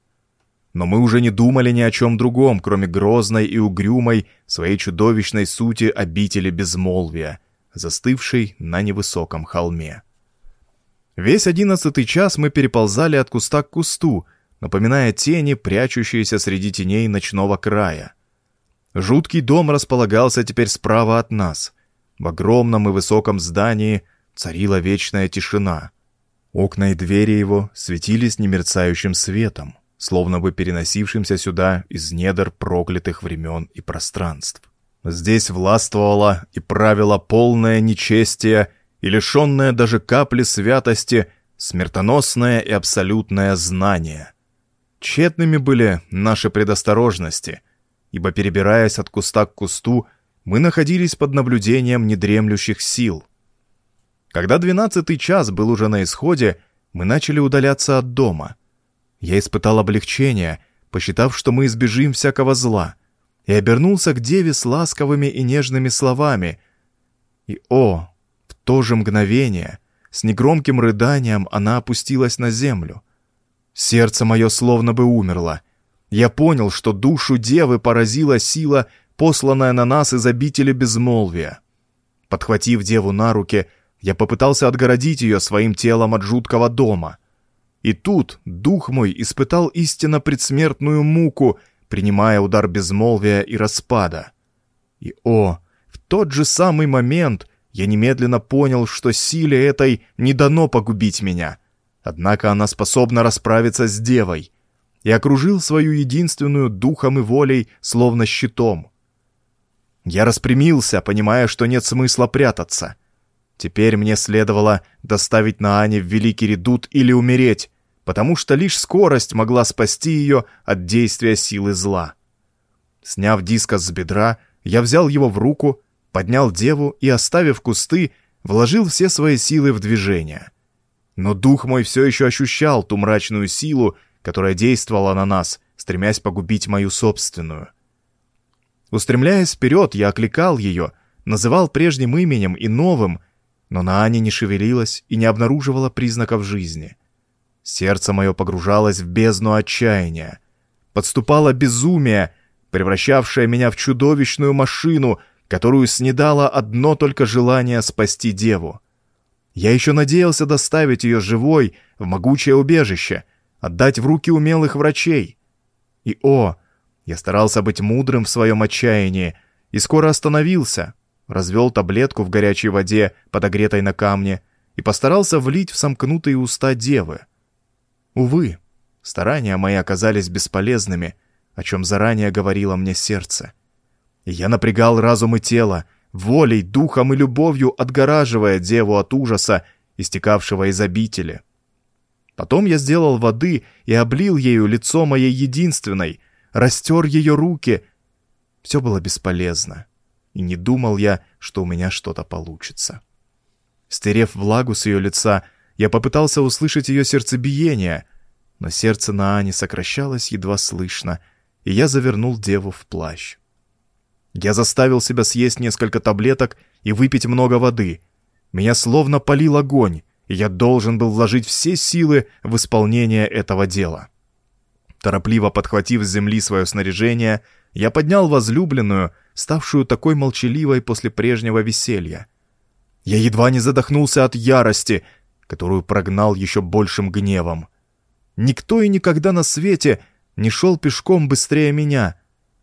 Но мы уже не думали ни о чем другом, кроме грозной и угрюмой своей чудовищной сути обители безмолвия, застывшей на невысоком холме. Весь одиннадцатый час мы переползали от куста к кусту, напоминая тени, прячущиеся среди теней ночного края. Жуткий дом располагался теперь справа от нас. В огромном и высоком здании царила вечная тишина. Окна и двери его светились немерцающим светом словно бы переносившимся сюда из недр проклятых времен и пространств. Здесь властвовало и правило полное нечестие и лишенное даже капли святости смертоносное и абсолютное знание. Тщетными были наши предосторожности, ибо, перебираясь от куста к кусту, мы находились под наблюдением недремлющих сил. Когда двенадцатый час был уже на исходе, мы начали удаляться от дома — я испытал облегчение, посчитав, что мы избежим всякого зла, и обернулся к деве с ласковыми и нежными словами. И, о, в то же мгновение, с негромким рыданием она опустилась на землю. Сердце мое словно бы умерло. Я понял, что душу девы поразила сила, посланная на нас из обители безмолвия. Подхватив деву на руки, я попытался отгородить ее своим телом от жуткого дома — и тут дух мой испытал истинно предсмертную муку, принимая удар безмолвия и распада. И о, в тот же самый момент я немедленно понял, что силе этой не дано погубить меня. Однако она способна расправиться с девой. И окружил свою единственную духом и волей, словно щитом. Я распрямился, понимая, что нет смысла прятаться. Теперь мне следовало доставить Наане в Великий Редут или умереть, потому что лишь скорость могла спасти ее от действия силы зла. Сняв дискос с бедра, я взял его в руку, поднял деву и, оставив кусты, вложил все свои силы в движение. Но дух мой все еще ощущал ту мрачную силу, которая действовала на нас, стремясь погубить мою собственную. Устремляясь вперед, я окликал ее, называл прежним именем и новым, но на Ане не шевелилась и не обнаруживала признаков жизни — Сердце мое погружалось в бездну отчаяния. Подступало безумие, превращавшее меня в чудовищную машину, которую снедало одно только желание спасти деву. Я еще надеялся доставить ее живой в могучее убежище, отдать в руки умелых врачей. И о, я старался быть мудрым в своем отчаянии и скоро остановился, развел таблетку в горячей воде, подогретой на камне, и постарался влить в сомкнутые уста девы. Увы, старания мои оказались бесполезными, о чем заранее говорило мне сердце. И я напрягал разум и тело, волей, духом и любовью отгораживая деву от ужаса, истекавшего из обители. Потом я сделал воды и облил ею лицо моей единственной, растер ее руки. Все было бесполезно, и не думал я, что у меня что-то получится. Стерев влагу с ее лица, я попытался услышать ее сердцебиение, но сердце Наани сокращалось едва слышно, и я завернул деву в плащ. Я заставил себя съесть несколько таблеток и выпить много воды. Меня словно палил огонь, и я должен был вложить все силы в исполнение этого дела. Торопливо подхватив с земли свое снаряжение, я поднял возлюбленную, ставшую такой молчаливой после прежнего веселья. Я едва не задохнулся от ярости, которую прогнал еще большим гневом. Никто и никогда на свете не шел пешком быстрее меня.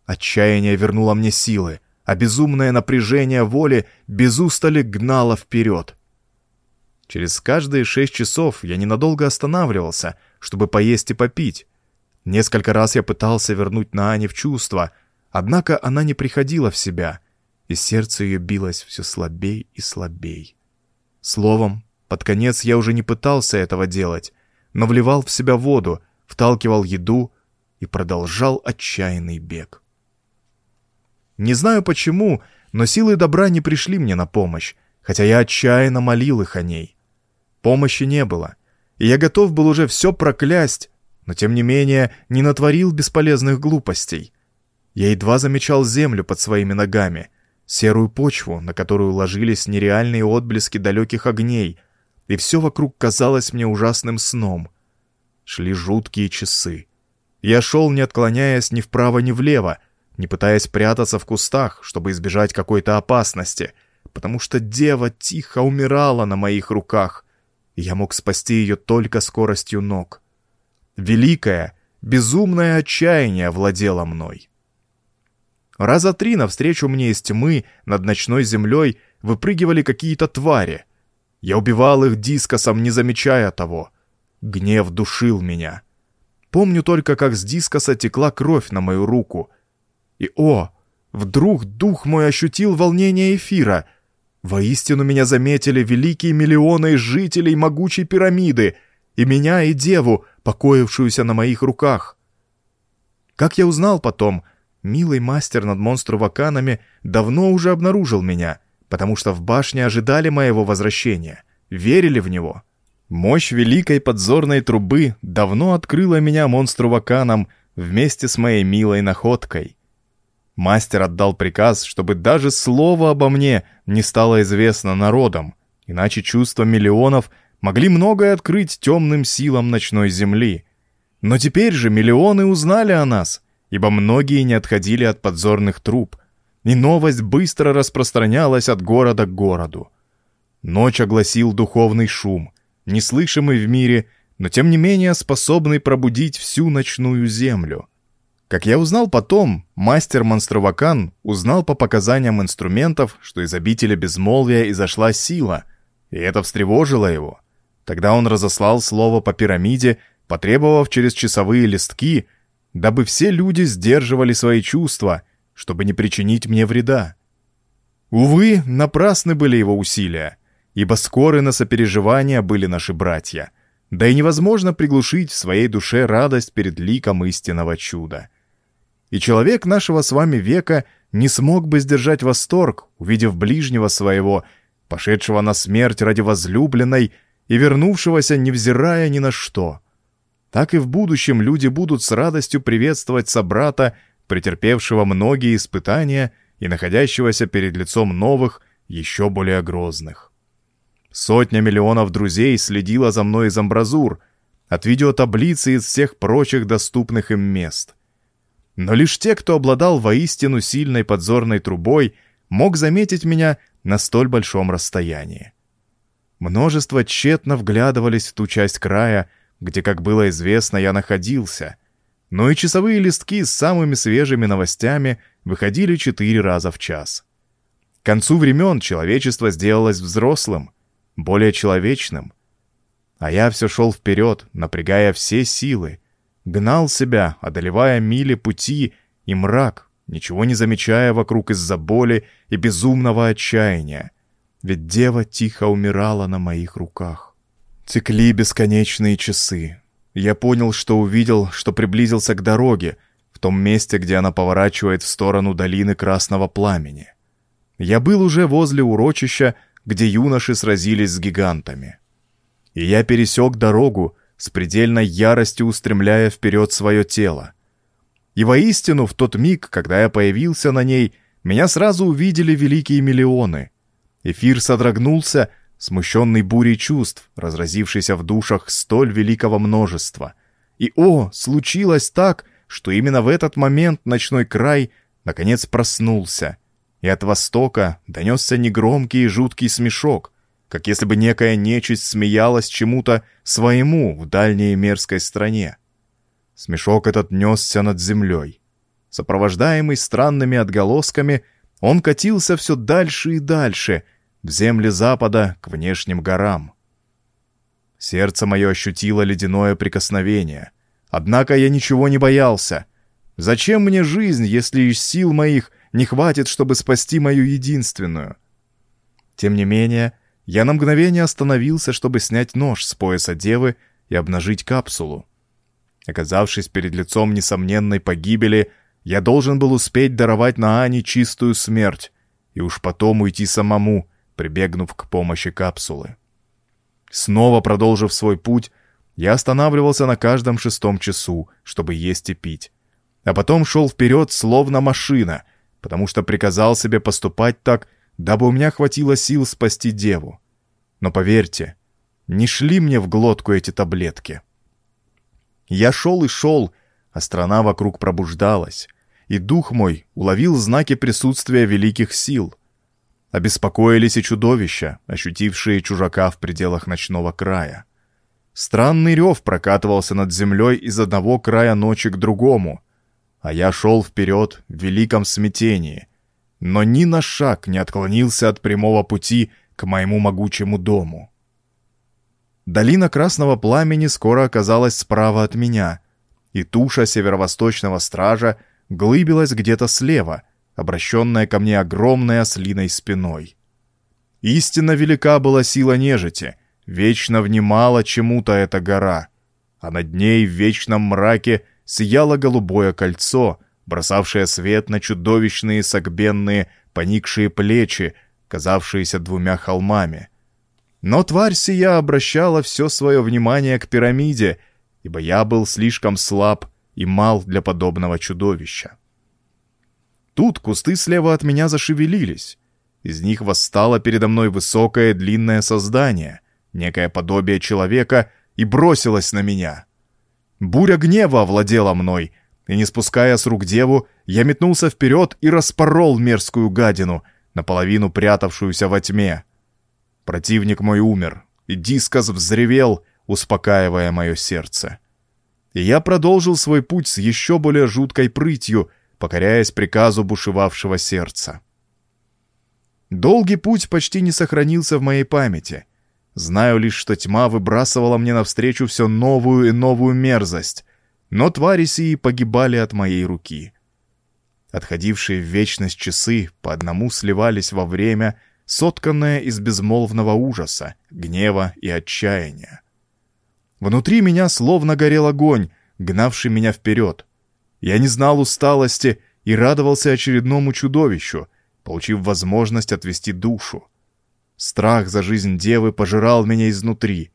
Отчаяние вернуло мне силы, а безумное напряжение воли без устали гнало вперед. Через каждые шесть часов я ненадолго останавливался, чтобы поесть и попить. Несколько раз я пытался вернуть Наане в чувство, однако она не приходила в себя, и сердце ее билось все слабей и слабей. Словом, под конец я уже не пытался этого делать, но вливал в себя воду, вталкивал еду и продолжал отчаянный бег. Не знаю почему, но силы добра не пришли мне на помощь, хотя я отчаянно молил их о ней. Помощи не было, и я готов был уже все проклясть, но тем не менее не натворил бесполезных глупостей. Я едва замечал землю под своими ногами, серую почву, на которую ложились нереальные отблески далеких огней — и все вокруг казалось мне ужасным сном. Шли жуткие часы. Я шел, не отклоняясь ни вправо, ни влево, не пытаясь прятаться в кустах, чтобы избежать какой-то опасности, потому что дева тихо умирала на моих руках, и я мог спасти ее только скоростью ног. Великое, безумное отчаяние владело мной. Раза три навстречу мне из тьмы над ночной землей выпрыгивали какие-то твари. Я убивал их дискосом, не замечая того. Гнев душил меня. Помню только, как с дискоса текла кровь на мою руку. И о, вдруг дух мой ощутил волнение эфира. Воистину меня заметили великие миллионы жителей могучей пирамиды, и меня, и деву, покоившуюся на моих руках. Как я узнал потом, милый мастер над монструваканами давно уже обнаружил меня, потому что в башне ожидали моего возвращения, верили в него. Мощь великой подзорной трубы давно открыла меня монструваканам вместе с моей милой находкой. Мастер отдал приказ, чтобы даже слово обо мне не стало известно народам, иначе чувства миллионов могли многое открыть темным силам ночной земли. Но теперь же миллионы узнали о нас, ибо многие не отходили от подзорных труб, и новость быстро распространялась от города к городу. Ночь огласил духовный шум — неслышимый в мире, но тем не менее способный пробудить всю ночную землю. Как я узнал потом, мастер Монстровакан узнал по показаниям инструментов, что из обители безмолвия изошла сила, и это встревожило его. Тогда он разослал слово по пирамиде, потребовав через часовые листки, дабы все люди сдерживали свои чувства, чтобы не причинить мне вреда. Увы, напрасны были его усилия ибо скоры на сопереживания были наши братья, да и невозможно приглушить в своей душе радость перед ликом истинного чуда. И человек нашего с вами века не смог бы сдержать восторг, увидев ближнего своего, пошедшего на смерть ради возлюбленной и вернувшегося, невзирая ни на что. Так и в будущем люди будут с радостью приветствовать собрата, претерпевшего многие испытания и находящегося перед лицом новых, еще более грозных. Сотня миллионов друзей следила за мной из амбразур, от видеотаблицы из всех прочих доступных им мест. Но лишь те, кто обладал воистину сильной подзорной трубой, мог заметить меня на столь большом расстоянии. Множество тщетно вглядывались в ту часть края, где, как было известно, я находился, но и часовые листки с самыми свежими новостями выходили четыре раза в час. К концу времен человечество сделалось взрослым — более человечным. А я все шел вперед, напрягая все силы, гнал себя, одолевая мили пути и мрак, ничего не замечая вокруг из-за боли и безумного отчаяния. Ведь дева тихо умирала на моих руках. Текли бесконечные часы. Я понял, что увидел, что приблизился к дороге, в том месте, где она поворачивает в сторону долины Красного Пламени. Я был уже возле урочища, где юноши сразились с гигантами. И я пересек дорогу, с предельной яростью устремляя вперед свое тело. И воистину, в тот миг, когда я появился на ней, меня сразу увидели великие миллионы. Эфир содрогнулся, смущенный бурей чувств, разразившийся в душах столь великого множества. И, о, случилось так, что именно в этот момент ночной край наконец проснулся — и от востока донесся негромкий и жуткий смешок, как если бы некая нечисть смеялась чему-то своему в дальней мерзкой стране. Смешок этот несся над землей. Сопровождаемый странными отголосками, он катился все дальше и дальше, в земли запада к внешним горам. Сердце мое ощутило ледяное прикосновение. Однако я ничего не боялся. Зачем мне жизнь, если из сил моих не хватит, чтобы спасти мою единственную. Тем не менее, я на мгновение остановился, чтобы снять нож с пояса девы и обнажить капсулу. Оказавшись перед лицом несомненной погибели, я должен был успеть даровать Наане чистую смерть и уж потом уйти самому, прибегнув к помощи капсулы. Снова продолжив свой путь, я останавливался на каждом шестом часу, чтобы есть и пить. А потом шел вперед, словно машина, потому что приказал себе поступать так, дабы у меня хватило сил спасти деву. Но поверьте, не шли мне в глотку эти таблетки. Я шел и шел, а страна вокруг пробуждалась, и дух мой уловил знаки присутствия великих сил. Обеспокоились и чудовища, ощутившие чужака в пределах ночного края. Странный рев прокатывался над землей из одного края ночи к другому, а я шел вперед в великом смятении, но ни на шаг не отклонился от прямого пути к моему могучему дому. Долина Красного Пламени скоро оказалась справа от меня, и туша северо-восточного стража глыбилась где-то слева, обращенная ко мне огромной ослиной спиной. Истинно велика была сила нежити, вечно внимала чему-то эта гора, а над ней в вечном мраке сияло голубое кольцо, бросавшее свет на чудовищные согбенные, поникшие плечи, казавшиеся двумя холмами. Но тварь сия обращала все свое внимание к пирамиде, ибо я был слишком слаб и мал для подобного чудовища. Тут кусты слева от меня зашевелились. Из них восстало передо мной высокое длинное создание, некое подобие человека, и бросилось на меня. Буря гнева овладела мной, и не спуская с рук деву, я метнулся вперед и распорол мерзкую гадину, наполовину прятавшуюся во тьме. Противник мой умер, и дискос взревел, успокаивая мое сердце. И я продолжил свой путь с еще более жуткой прытью, покоряясь приказу бушевавшего сердца. Долгий путь почти не сохранился в моей памяти. Знаю лишь, что тьма выбрасывала мне навстречу все новую и новую мерзость, но твари сии погибали от моей руки. Отходившие в вечность часы по одному сливались во время, сотканное из безмолвного ужаса, гнева и отчаяния. Внутри меня словно горел огонь, гнавший меня вперед. Я не знал усталости и радовался очередному чудовищу, получив возможность отвести душу. Страх за жизнь девы пожирал меня изнутри.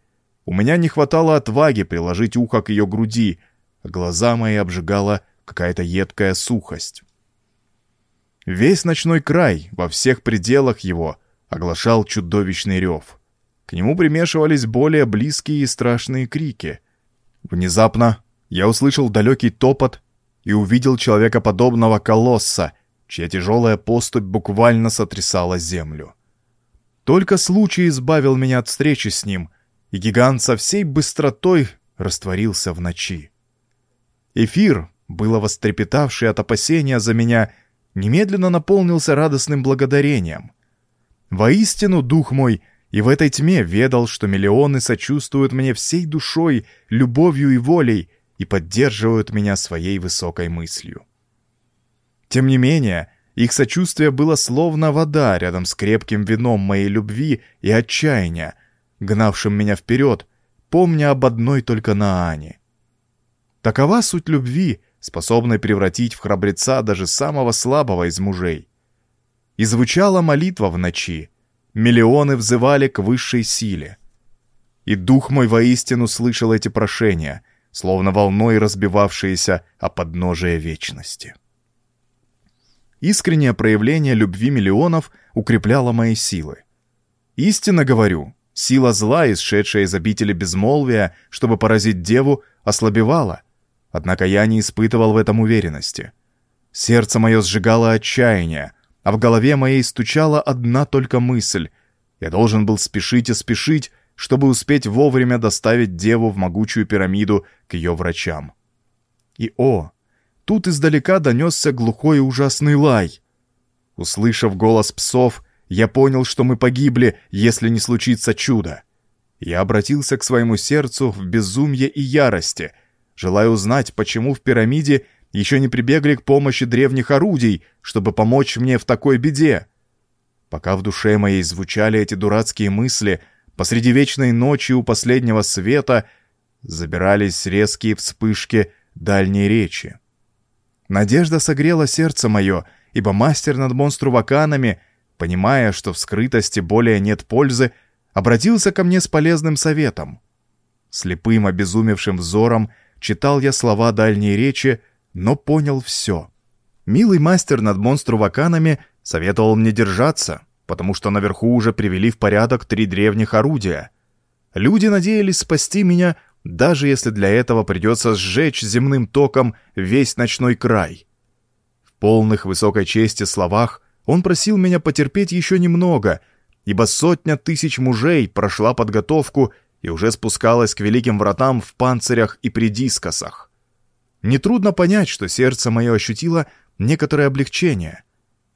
У меня не хватало отваги приложить ухо к ее груди, а глаза мои обжигала какая-то едкая сухость. Весь ночной край, во всех пределах его, оглашал чудовищный рев. К нему примешивались более близкие и страшные крики. Внезапно я услышал далекий топот и увидел человекоподобного колосса, чья тяжелая поступь буквально сотрясала землю. Только случай избавил меня от встречи с ним, и гигант со всей быстротой растворился в ночи. Эфир, было вострепетавший от опасения за меня, немедленно наполнился радостным благодарением. Воистину, дух мой и в этой тьме ведал, что миллионы сочувствуют мне всей душой, любовью и волей и поддерживают меня своей высокой мыслью. Тем не менее, их сочувствие было словно вода рядом с крепким вином моей любви и отчаяния, гнавшим меня вперед, помня об одной только Наане. Такова суть любви, способной превратить в храбреца даже самого слабого из мужей. И звучала молитва в ночи. Миллионы взывали к высшей силе. И дух мой воистину слышал эти прошения, словно волной разбивавшиеся о подножие вечности. Искреннее проявление любви миллионов укрепляло мои силы. Истинно говорю, сила зла, исшедшая из обители безмолвия, чтобы поразить деву, ослабевала, однако я не испытывал в этом уверенности. Сердце мое сжигало отчаяние, а в голове моей стучала одна только мысль. Я должен был спешить и спешить, чтобы успеть вовремя доставить деву в могучую пирамиду к ее врачам. И о, тут издалека донесся глухой и ужасный лай. Услышав голос псов, я понял, что мы погибли, если не случится чудо. Я обратился к своему сердцу в безумье и ярости, желая узнать, почему в пирамиде еще не прибегли к помощи древних орудий, чтобы помочь мне в такой беде. Пока в душе моей звучали эти дурацкие мысли, посреди вечной ночи у последнего света забирались резкие вспышки дальней речи. Надежда согрела сердце мое, ибо мастер над монструваканами, понимая, что в скрытости более нет пользы, обратился ко мне с полезным советом. Слепым обезумевшим взором читал я слова дальней речи, но понял все. Милый мастер над монструваканами советовал мне держаться, потому что наверху уже привели в порядок три древних орудия. Люди надеялись спасти меня, даже если для этого придется сжечь земным током весь ночной край. В полных высокой чести словах он просил меня потерпеть еще немного, ибо сотня тысяч мужей прошла подготовку и уже спускалась к великим вратам в панцирях и при дискосах. Нетрудно понять, что сердце мое ощутило некоторое облегчение,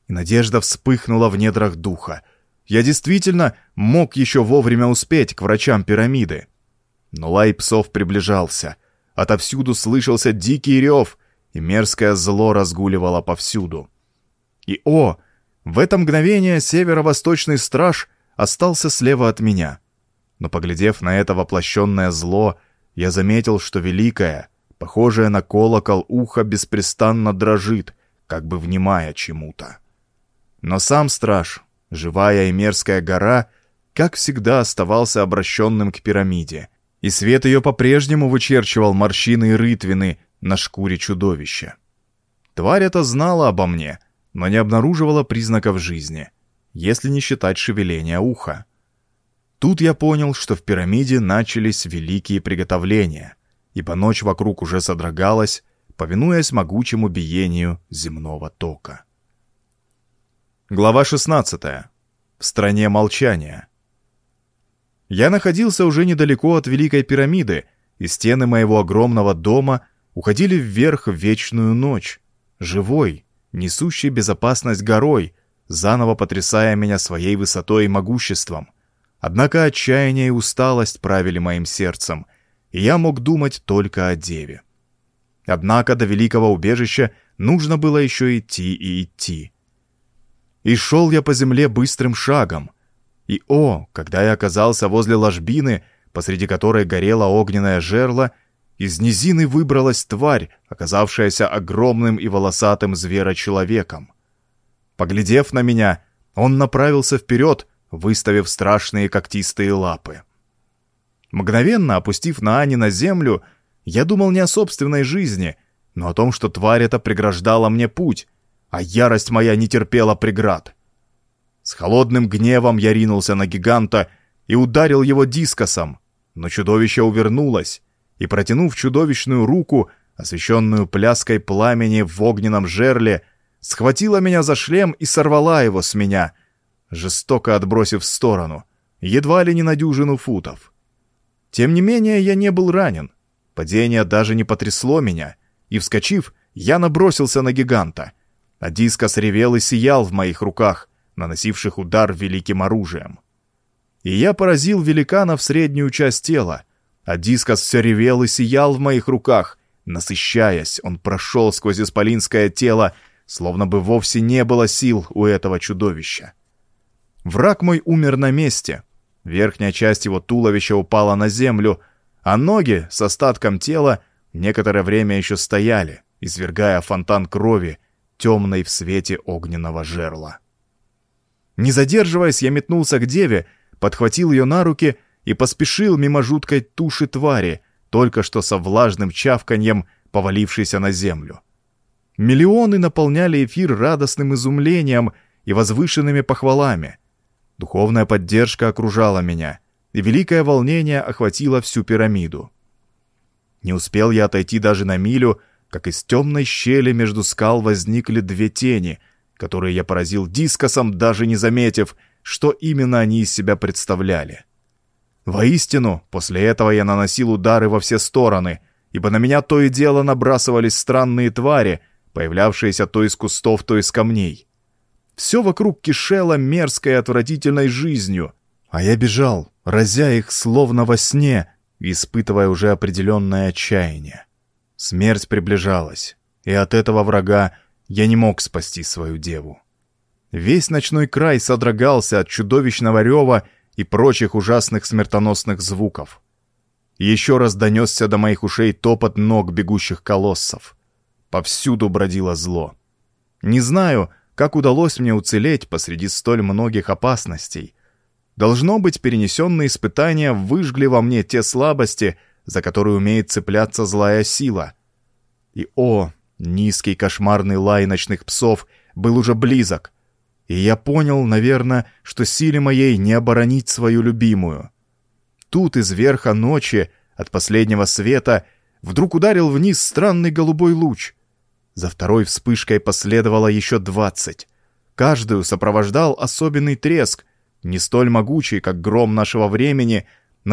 и надежда вспыхнула в недрах духа. Я действительно мог еще вовремя успеть к врачам пирамиды. Но лай псов приближался. Отовсюду слышался дикий рев, и мерзкое зло разгуливало повсюду. И о, в это мгновение северо-восточный страж остался слева от меня. Но поглядев на это воплощенное зло, я заметил, что великое, похожее на колокол, ухо беспрестанно дрожит, как бы внимая чему-то. Но сам страж, живая и мерзкая гора, как всегда оставался обращенным к пирамиде, и свет ее по-прежнему вычерчивал морщины и рытвины на шкуре чудовища. Тварь эта знала обо мне, но не обнаруживала признаков жизни, если не считать шевеления уха. Тут я понял, что в пирамиде начались великие приготовления, ибо ночь вокруг уже содрогалась, повинуясь могучему биению земного тока. Глава 16. В стране молчания. Я находился уже недалеко от Великой пирамиды, и стены моего огромного дома уходили вверх в вечную ночь, живой, несущий безопасность горой, заново потрясая меня своей высотой и могуществом. Однако отчаяние и усталость правили моим сердцем, и я мог думать только о деве. Однако до великого убежища нужно было еще идти и идти. И шел я по земле быстрым шагом — и о, когда я оказался возле ложбины, посреди которой горело огненное жерло, из низины выбралась тварь, оказавшаяся огромным и волосатым зверочеловеком. Поглядев на меня, он направился вперед, выставив страшные когтистые лапы. Мгновенно опустив на Ани на землю, я думал не о собственной жизни, но о том, что тварь эта преграждала мне путь, а ярость моя не терпела преград. С холодным гневом я ринулся на гиганта и ударил его дискосом, но чудовище увернулось, и, протянув чудовищную руку, освещенную пляской пламени в огненном жерле, схватила меня за шлем и сорвала его с меня, жестоко отбросив в сторону, едва ли не на дюжину футов. Тем не менее, я не был ранен. Падение даже не потрясло меня, и, вскочив, я набросился на гиганта, а дискос ревел и сиял в моих руках, наносивших удар великим оружием. И я поразил великана в среднюю часть тела, а дискос все ревел и сиял в моих руках. Насыщаясь, он прошел сквозь исполинское тело, словно бы вовсе не было сил у этого чудовища. Враг мой умер на месте. Верхняя часть его туловища упала на землю, а ноги с остатком тела некоторое время еще стояли, извергая фонтан крови, темной в свете огненного жерла. Не задерживаясь, я метнулся к деве, подхватил ее на руки и поспешил мимо жуткой туши твари, только что со влажным чавканьем, повалившейся на землю. Миллионы наполняли эфир радостным изумлением и возвышенными похвалами. Духовная поддержка окружала меня, и великое волнение охватило всю пирамиду. Не успел я отойти даже на милю, как из темной щели между скал возникли две тени — которые я поразил дискосом, даже не заметив, что именно они из себя представляли. Воистину, после этого я наносил удары во все стороны, ибо на меня то и дело набрасывались странные твари, появлявшиеся то из кустов, то из камней. Все вокруг кишело мерзкой отвратительной жизнью, а я бежал, разя их словно во сне, испытывая уже определенное отчаяние. Смерть приближалась, и от этого врага я не мог спасти свою деву. Весь ночной край содрогался от чудовищного рева и прочих ужасных смертоносных звуков. Еще раз донесся до моих ушей топот ног бегущих колоссов. Повсюду бродило зло. Не знаю, как удалось мне уцелеть посреди столь многих опасностей. Должно быть, перенесенные испытания выжгли во мне те слабости, за которые умеет цепляться злая сила. И о, Низкий кошмарный лай ночных псов был уже близок, и я понял, наверное, что силе моей не оборонить свою любимую. Тут из верха ночи От последнего света вдруг ударил вниз странный голубой луч. За второй вспышкой последовало еще двадцать. Каждую сопровождал особенный треск, не столь могучий, как гром нашего времени,